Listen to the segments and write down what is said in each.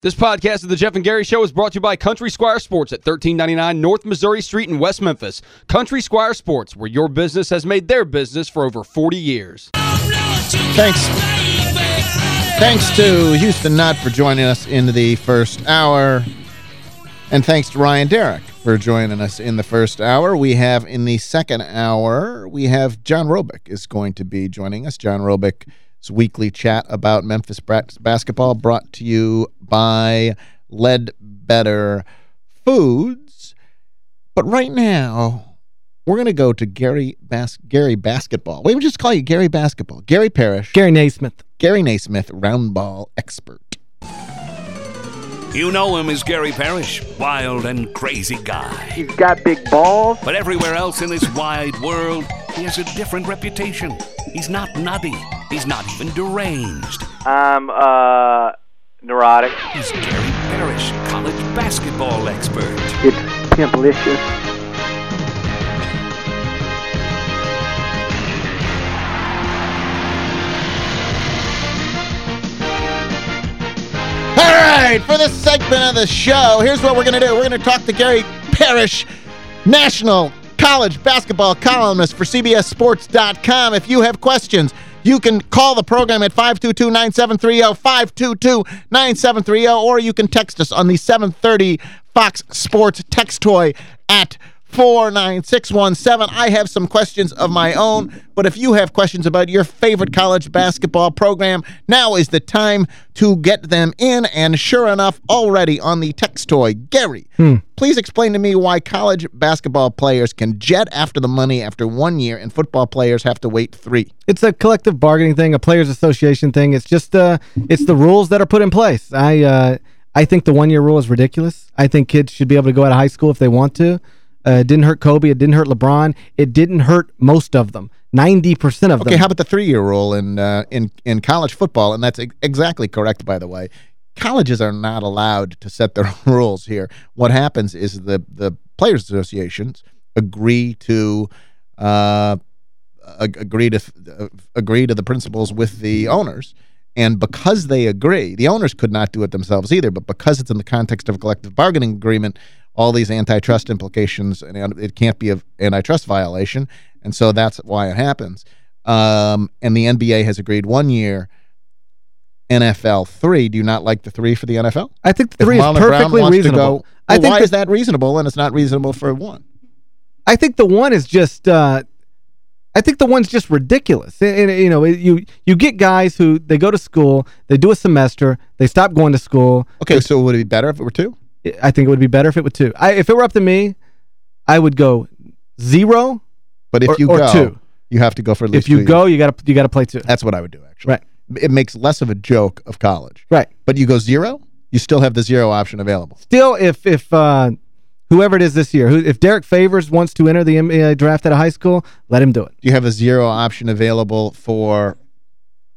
This podcast of the Geoff and Gary Show is brought to you by Country Squire Sports at 1399 North Missouri Street in West Memphis. Country Squire Sports, where your business has made their business for over 40 years. Thanks. Thanks to Houston Nutt for joining us in the first hour. And thanks to Ryan Derrick for joining us in the first hour. We have in the second hour, we have John Robic is going to be joining us. John Robic weekly chat about Memphis basketball brought to you by Leadbetter Foods. But right now, we're going to go to Gary Bas Gary Basketball. We would just call you Gary Basketball. Gary Parrish. Gary Naismith. Gary Naismith, round ball expert. You know him as Gary Parrish, wild and crazy guy. He's got big balls. But everywhere else in this wide world, he has a different reputation. He's not nutty. He's not even deranged. I'm, uh, neurotic. He's Gary Parrish, college basketball expert. It's pimplicious. All right, for this segment of the show, here's what we're going to do. We're going to talk to Gary Parrish, national college basketball columnist for CBSSports.com. If you have questions, you can call the program at 522-9730, 522-9730, or you can text us on the 730 Fox Sports text toy at 49617. I have some questions of my own, but if you have questions about your favorite college basketball program, now is the time to get them in. And sure enough, already on the text toy, Gary, hmm. please explain to me why college basketball players can jet after the money after one year and football players have to wait three. It's a collective bargaining thing, a players association thing. It's just uh, it's the rules that are put in place. I uh, I think the one-year rule is ridiculous. I think kids should be able to go out of high school if they want to. Uh, it didn't hurt Kobe. It didn't hurt LeBron. It didn't hurt most of them. 90% of okay, them. Okay, how about the three-year rule in, uh, in, in college football? And that's exactly correct, by the way. Colleges are not allowed to set their own rules here. What happens is the, the players associations agree to uh, agree to uh, agree to the principles with the owners. And because they agree, the owners could not do it themselves either, but because it's in the context of a collective bargaining agreement, all these antitrust implications, and it can't be an antitrust violation, and so that's why it happens. Um, and the NBA has agreed one year NFL three. Do you not like the three for the NFL? I think the three is perfectly reasonable. Go, well, I think why is that reasonable and it's not reasonable for one? I think the one is just uh, I think the one's just ridiculous. And, and, you know, you you get guys who they go to school, they do a semester, they stop going to school. Okay, so would it be better if it were two? I think it would be better if it were two. I, if it were up to me, I would go zero But if or, you or go, two. you have to go for at least If you go, you got to you got to play two. That's what I would do, actually. Right. It makes less of a joke of college. Right. But you go zero, you still have the zero option available. Still, if if uh, whoever it is this year, who, if Derrick Favors wants to enter the NBA draft at a high school, let him do it. Do you have a zero option available for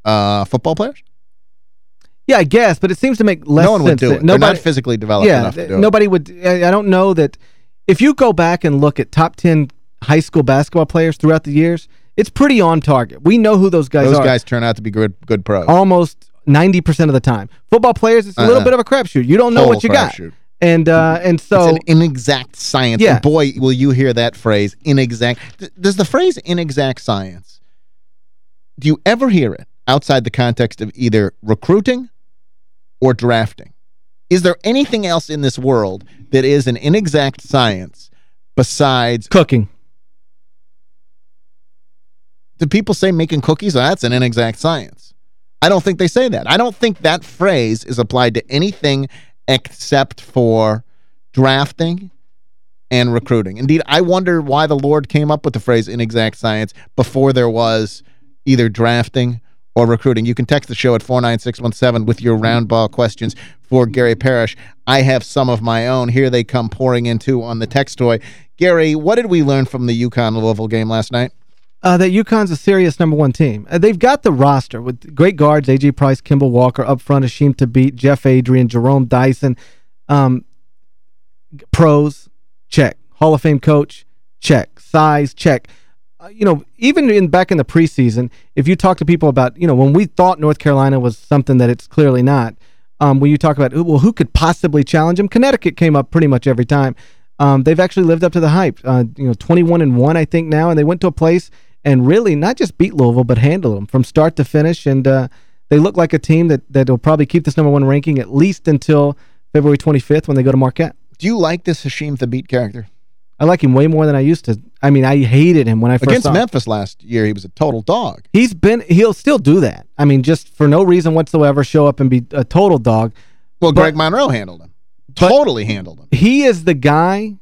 uh, football players? Yeah, I guess, but it seems to make less No one would do it. Nobody, They're not physically developed yeah, enough to do nobody it. would. I don't know that if you go back and look at top 10 high school basketball players throughout the years, it's pretty on target. We know who those guys those are. Those guys turn out to be good good pros. Almost 90% of the time. Football players, it's a uh little uh-uh. bit of a crapshoot. You don't know what you got. Shoot. And uh, and so it's an inexact science. Yeah. And boy, will you hear that phrase inexact. Does the phrase inexact science do you ever hear it outside the context of either recruiting or drafting? Is there anything else in this world that is an inexact science besides cooking? Do people say making cookies? Oh, that's an inexact science. I don't think they say that. I don't think that phrase is applied to anything except for drafting and recruiting. Indeed, I wonder why the Lord came up with the phrase inexact science before there was either drafting or recruiting. You can text the show at 49617 with your round ball questions for Gary Parrish. I have some of my own. Here they come pouring into on the text toy. Gary, what did we learn from the UConn-Louisville game last night? Uh, that UConn's a serious number one team. Uh, they've got the roster with great guards, A.J. Price, Kemba Walker, up front, Hasheem Thabeet, Jeff Adrien, Jerome Dyson. Um, pros, check. Hall of Fame coach, check. Size, check. Uh, you know, even in back in the preseason, if you talk to people about, you know, when we thought North Carolina was something that it's clearly not, um, when you talk about, well, who could possibly challenge them? Connecticut came up pretty much every time. Um, they've actually lived up to the hype. Uh, you know, 21 and 1, I think, now, and they went to a place and really not just beat Louisville, but handle them from start to finish. And uh, they look like a team that, that will probably keep this number one ranking at least until February 25th when they go to Marquette. Do you like this Hasheem Thabeet character? I like him way more than I used to. I mean, I hated him when I first Against saw Memphis last year, he was a total dog. He's been, he'll still do that. I mean, just for no reason whatsoever, show up and be a total dog. Well, But- Greg Monroe handled him. Totally handled him. He is the guy,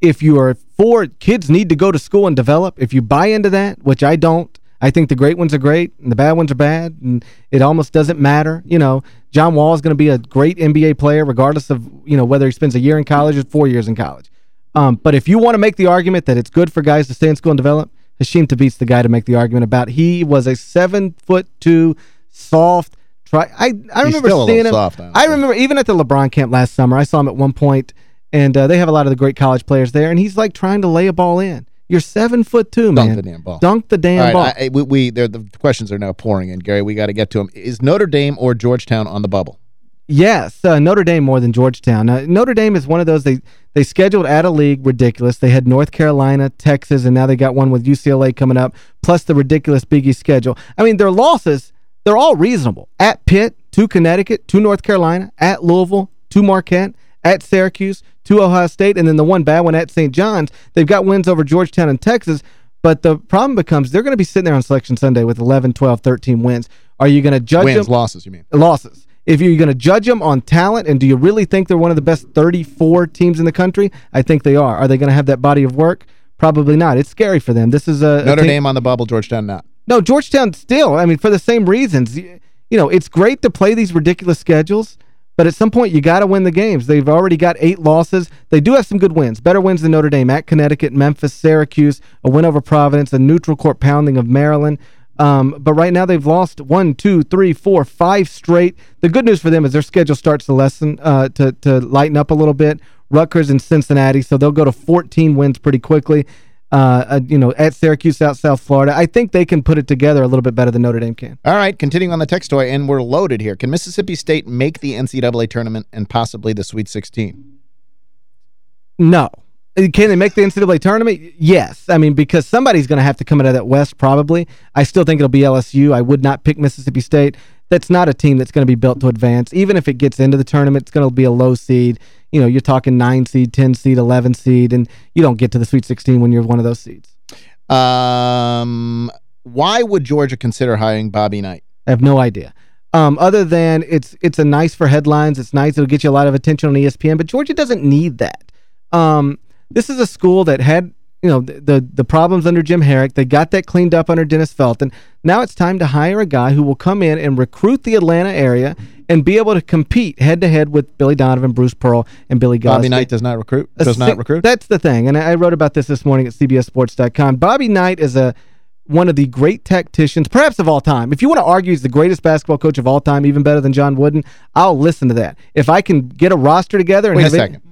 if you are for kids need to go to school and develop, if you buy into that, which I don't, I think the great ones are great and the bad ones are bad, and it almost doesn't matter. You know, John Wall is going to be a great NBA player regardless of, you know, whether he spends a year in college or four years in college. Um, but if you want to make the argument that it's good for guys to stay in school and develop, Hasheem Thabeet's the guy to make the argument about. He was a seven-foot-two, soft, try. I, I remember a little seeing him. soft. I remember even at the LeBron camp last summer, I saw him at one point, and uh, they have a lot of the great college players there, and he's like trying to lay a ball in. You're seven foot two, man. Dunk the damn ball. Dunk the damn All right, ball. I- we, we the questions are now pouring in, Gary. We got to get to them. Is Notre Dame or Georgetown on the bubble? Yes, uh, Notre Dame more than Georgetown. Uh, Notre Dame is one of those, they they scheduled at a league ridiculous. They had North Carolina, Texas, and now they got one with UCLA coming up, plus the ridiculous Big East schedule. I mean, their losses, they're all reasonable. At Pitt, to Connecticut, to North Carolina, at Louisville, to Marquette, at Syracuse, to Ohio State, and then the one bad one at St. John's. They've got wins over Georgetown and Texas, but the problem becomes they're going to be sitting there on Selection Sunday with 11, 12, 13 wins. Are you going to judge Wins, them? losses, you mean? losses. If you're going to judge them on talent, and do you really think they're one of the best 34 teams in the country? I think they are. Are they going to have that body of work? Probably not. It's scary for them. This is a... a Notre team- Dame on the bubble, Georgetown not. No, Georgetown still, I mean, for the same reasons. You, you know, it's great to play these ridiculous schedules, but at some point you got to win the games. They've already got eight losses. They do have some good wins. Better wins than Notre Dame at Connecticut, Memphis, Syracuse, a win over Providence, a neutral court pounding of Maryland. Um, but right now they've lost one, two, three, four, five straight. The good news for them is their schedule starts to lessen, uh, to, to lighten up a little bit. Rutgers and Cincinnati, so they'll go to 14 wins pretty quickly. Uh, uh, you know, at Syracuse, out South Florida. I think they can put it together a little bit better than Notre Dame can. All right, continuing on the text toy, and we're loaded here. Can Mississippi State make the NCAA tournament and possibly the Sweet 16? No. Can they make the NCAA tournament? Yes. I mean, because somebody's going to have to come out of that West probably. I still think it'll be LSU. I would not pick Mississippi State. That's not a team that's going to be built to advance. Even if it gets into the tournament, it's going to be a low seed. You know, you're talking 9 seed, 10 seed, 11 seed, and you don't get to the Sweet 16 when you're one of those seeds. Um, why would Georgia consider hiring Bobby Knight? I have no idea. Um, other than it's it's a nice for headlines. It's nice. It'll get you a lot of attention on ESPN. But Georgia doesn't need that. Um, this is a school that had you know the, the the problems under Jim Harrick. They got that cleaned up under Dennis Felton. Now it's time to hire a guy who will come in and recruit the Atlanta area and be able to compete head to head with Billy Donovan, Bruce Pearl, and Billy Gillispie. Bobby Knight does not recruit. Does not recruit. That's the thing. And I wrote about this this morning at CBSSports.com. Bobby Knight is a one of the great tacticians, perhaps of all time. If you want to argue he's the greatest basketball coach of all time, even better than John Wooden, I'll listen to that. If I can get a roster together and Wait a have it- second.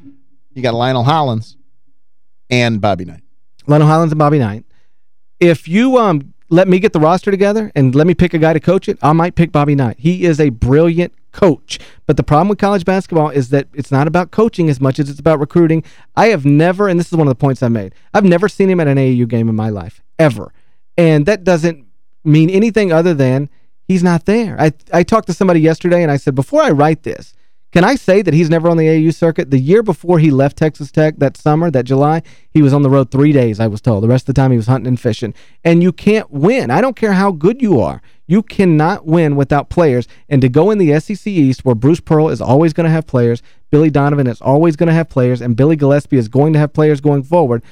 You got Lionel Hollins and Bobby Knight. Leno Hollins and Bobby Knight. If you um let me get the roster together and let me pick a guy to coach it, I might pick Bobby Knight. He is a brilliant coach. But the problem with college basketball is that it's not about coaching as much as it's about recruiting. I have never, and this is one of the points I made, I've never seen him at an AAU game in my life, ever. And that doesn't mean anything other than he's not there. I, I talked to somebody yesterday and I said, before I write this, can I say that he's never on the AU circuit? The year before he left Texas Tech, that summer, that July, he was on the road three days, I was told. The rest of the time he was hunting and fishing. And you can't win. I don't care how good you are. You cannot win without players. And to go in the SEC East where Bruce Pearl is always going to have players, Billy Donovan is always going to have players, and Billy Gillispie is going to have players going forward,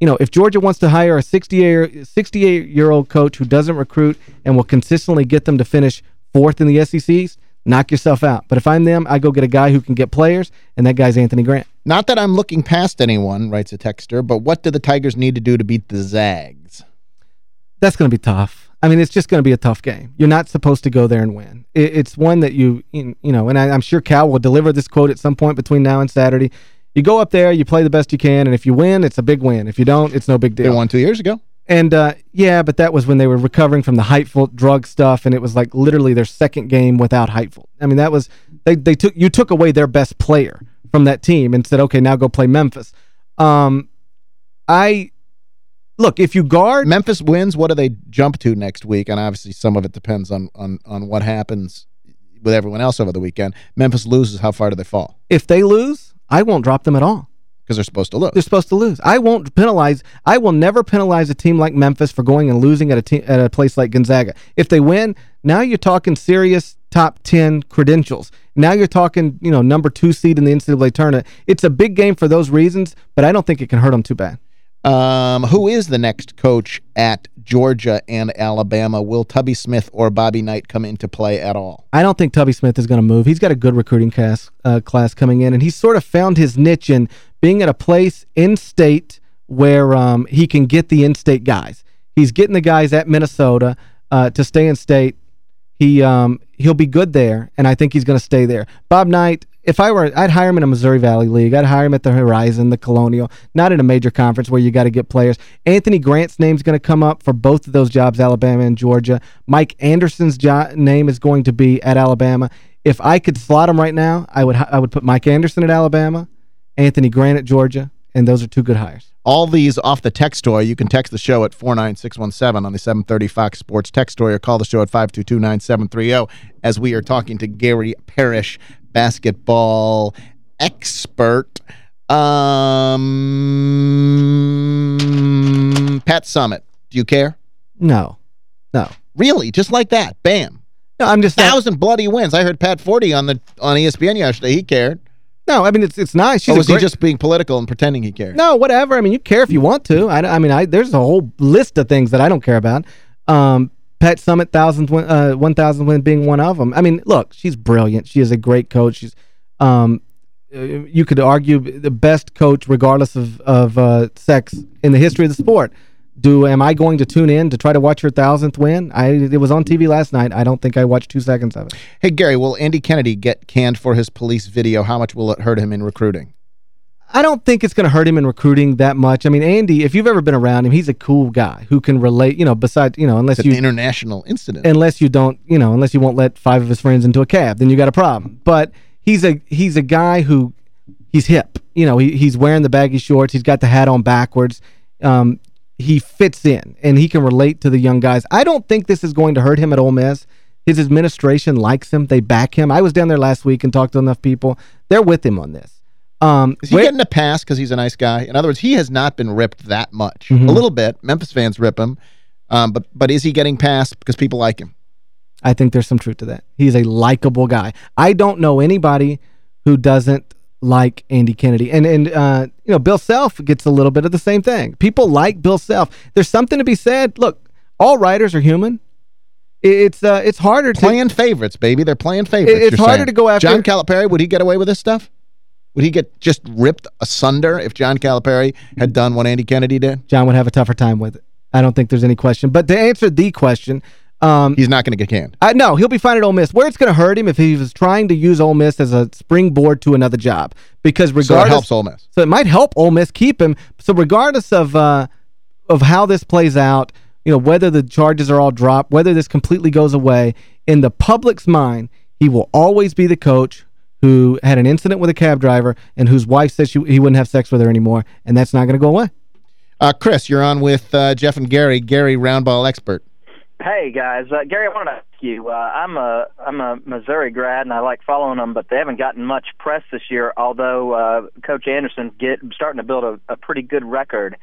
you know, if Georgia wants to hire a 68-year-old coach who doesn't recruit and will consistently get them to finish fourth in the SEC East, knock yourself out. But if I'm them, I go get a guy who can get players, and that guy's Anthony Grant. Not that I'm looking past anyone, writes a texter, but what do the Tigers need to do to beat the Zags? That's going to be tough. I mean, it's just going to be a tough game. You're not supposed to go there and win. It, it's one that you, you know, and I, I'm sure Cal will deliver this quote at some point between now and Saturday. You go up there, you play the best you can, and if you win, it's a big win. If you don't, it's no big deal. They won two years ago. And, uh, yeah, but that was when they were recovering from the Heupel drug stuff, and it was like literally their second game without Heupel. I mean, that was, they, they took, you took away their best player from that team and said, okay, now go play Memphis. Um, I, look, if you guard... Memphis wins, what do they jump to next week? And obviously some of it depends on, on, on what happens with everyone else over the weekend. Memphis loses, how far do they fall? If they lose, I won't drop them at all. Because they're supposed to lose. They're supposed to lose. I won't penalize. I will never penalize a team like Memphis for going and losing at a team at a place like Gonzaga. If they win, now you're talking serious top 10 credentials. Now you're talking, you know, number two seed in the NCAA tournament. It's a big game for those reasons, but I don't think it can hurt them too bad. Um, who is the next coach at Georgia and Alabama? Will Tubby Smith or Bobby Knight come into play at all? I don't think Tubby Smith is going to move. He's got a good recruiting class, uh, class coming in, and he's sort of found his niche in being at a place in-state where um, he can get the in-state guys. He's getting the guys at Minnesota uh, to stay in state. He um, he'll be good there, and I think he's going to stay there. Bob Knight, if I were, I'd hire him in a Missouri Valley League. I'd hire him at the Horizon, the Colonial, not in a major conference where you got to get players. Anthony Grant's name's going to come up for both of those jobs, Alabama and Georgia. Mike Anderson's name is going to be at Alabama. If I could slot him right now, I would I would put Mike Anderson at Alabama, Anthony Grant at Georgia, and those are two good hires. All these off the text toy. You can text the show at 49617 on the 730 Fox Sports text toy or call the show at 522-9730 as we are talking to Gary Parrish, basketball expert. Um, Pat Summitt, do you care? No. No. Really? Just like that? Bam. No, I'm just... Thousand bloody wins. I heard Pat Forde on the on ESPN yesterday. He cared. No, I mean, it's it's nice. She's or was he just being political and pretending he cared? No, whatever. I mean, you care if you want to. I, I mean, I there's a whole list of things that I don't care about. Um, Pat Summitt, thousand, uh, 1,000 win being one of them. I mean, look, she's brilliant. She is a great coach. She's, um, you could argue the best coach, regardless of of uh, sex, in the history of the sport. Do am I going to tune in to try to watch her thousandth win? I it was on TV last night. I don't think I watched two seconds of it. Hey Gary, will Andy Kennedy get canned for his police video? How much will it hurt him in recruiting? I don't think it's going to hurt him in recruiting that much. I mean, Andy, if you've ever been around him, he's a cool guy who can relate, you know, besides, you know, unless it's you... international incident. Unless you don't, you know, unless you won't let five of his friends into a cab, then you got a problem. But he's a he's a guy who, he's hip. You know, he, he's wearing the baggy shorts. He's got the hat on backwards. Um, he fits in, and he can relate to the young guys. I don't think this is going to hurt him at Ole Miss. His administration likes him. They back him. I was down there last week and talked to enough people. They're with him on this. Um, is he getting a pass because he's a nice guy? In other words, he has not been ripped that much. Mm -hmm. A little bit. Memphis fans rip him. Um, but but is he getting passed because people like him? I think there's some truth to that. He's a likable guy. I don't know anybody who doesn't like Andy Kennedy. And, and uh, you know, Bill Self gets a little bit of the same thing. People like Bill Self. There's something to be said. Look, all writers are human. It's uh, it's harder to... Playing favorites, baby. They're playing favorites. It's harder saying. to go after... John Calipari, would he get away with this stuff? Would he get just ripped asunder if John Calipari had done what Andy Kennedy did? John would have a tougher time with it. I don't think there's any question. But to answer the question... Um, He's not going to get canned. Uh, no, he'll be fine at Ole Miss. Where it's going to hurt him if he was trying to use Ole Miss as a springboard to another job. Because regardless... So it helps Ole Miss. So it might help Ole Miss keep him. So regardless of uh, of how this plays out, you know, whether the charges are all dropped, whether this completely goes away, in the public's mind, he will always be the coach who had an incident with a cab driver and whose wife said she, he wouldn't have sex with her anymore, and that's not going to go away. Uh, Chris, you're on with uh, Geoff and Gary, Gary Roundball Expert. Hey guys, uh, Gary, I wanted to ask you. Uh, I'm a I'm a Missouri grad, and I like following them, but they haven't gotten much press this year. Although uh, Coach Anderson's get starting to build a, a pretty good record.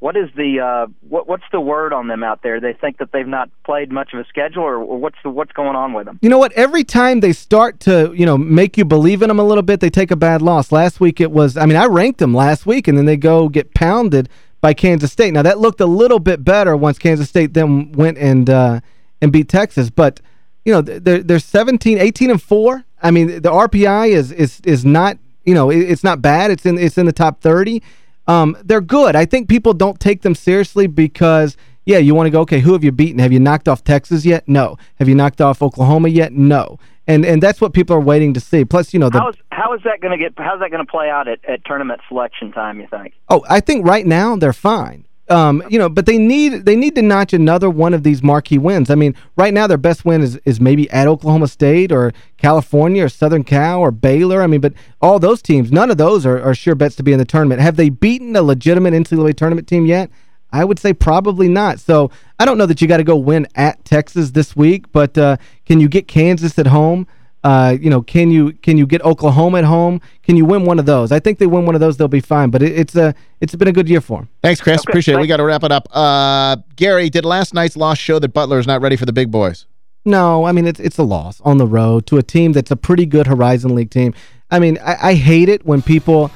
What is the uh, what what's the word on them out there? They think that they've not played much of a schedule, or, or what's the what's going on with them? You know what? Every time they start to you know make you believe in them a little bit, they take a bad loss. Last week it was. I mean, I ranked them last week, and then they go get pounded by Kansas State. Now that looked a little bit better once Kansas State then went and uh, and beat Texas, but you know they're they're 17, 18 and four. I mean, the RPI is is is not you know it's not bad. It's in it's in the top 30. Um, they're good. I think people don't take them seriously because, yeah, you want to go, okay, who have you beaten? Have you knocked off Texas yet? No. Have you knocked off Oklahoma yet? No. And and that's what people are waiting to see. Plus, you know, the, how is how is that going to get? How's that going to play out at, at tournament selection time? You think? Oh, I think right now they're fine. Um, you know, but they need they need to notch another one of these marquee wins. I mean, right now their best win is is maybe at Oklahoma State or California or Southern Cal or Baylor. I mean, but all those teams, none of those are, are sure bets to be in the tournament. Have they beaten a legitimate NCAA tournament team yet? I would say probably not. So I don't know that you got to go win at Texas this week, but uh, can you get Kansas at home? Uh, you know, can you can you get Oklahoma at home? Can you win one of those? I think they win one of those, they'll be fine. But it, it's a it's been a good year for them. Thanks, Chris. Okay, Appreciate it. We got to wrap it up. Uh, Gary, did last night's loss show that Butler is not ready for the big boys? No, I mean, it's it's a loss on the road to a team that's a pretty good Horizon League team. I mean, I, I hate it when people,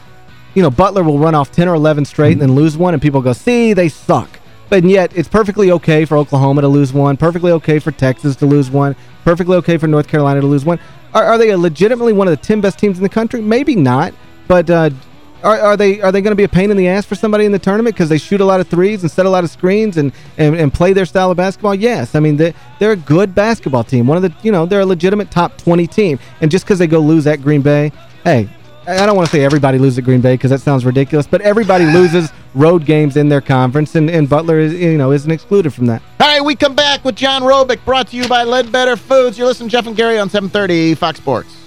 you know, Butler will run off 10 or 11 straight and then lose one, and people go, see, they suck. But yet, it's perfectly okay for Oklahoma to lose one, perfectly okay for Texas to lose one, perfectly okay for North Carolina to lose one. Are, are they legitimately one of the 10 best teams in the country? Maybe not, but uh, are, are they are they going to be a pain in the ass for somebody in the tournament because they shoot a lot of threes and set a lot of screens and, and, and play their style of basketball? Yes. I mean, they, they're a good basketball team. One of the, you know, they're a legitimate top 20 team. And just because they go lose at Green Bay, hey, I don't want to say everybody loses at Green Bay because that sounds ridiculous, but everybody loses road games in their conference, and, and Butler is you know isn't excluded from that. All right, we come back with John Robic, brought to you by Ledbetter Foods. You're listening Geoff and Gary on 730 Fox Sports.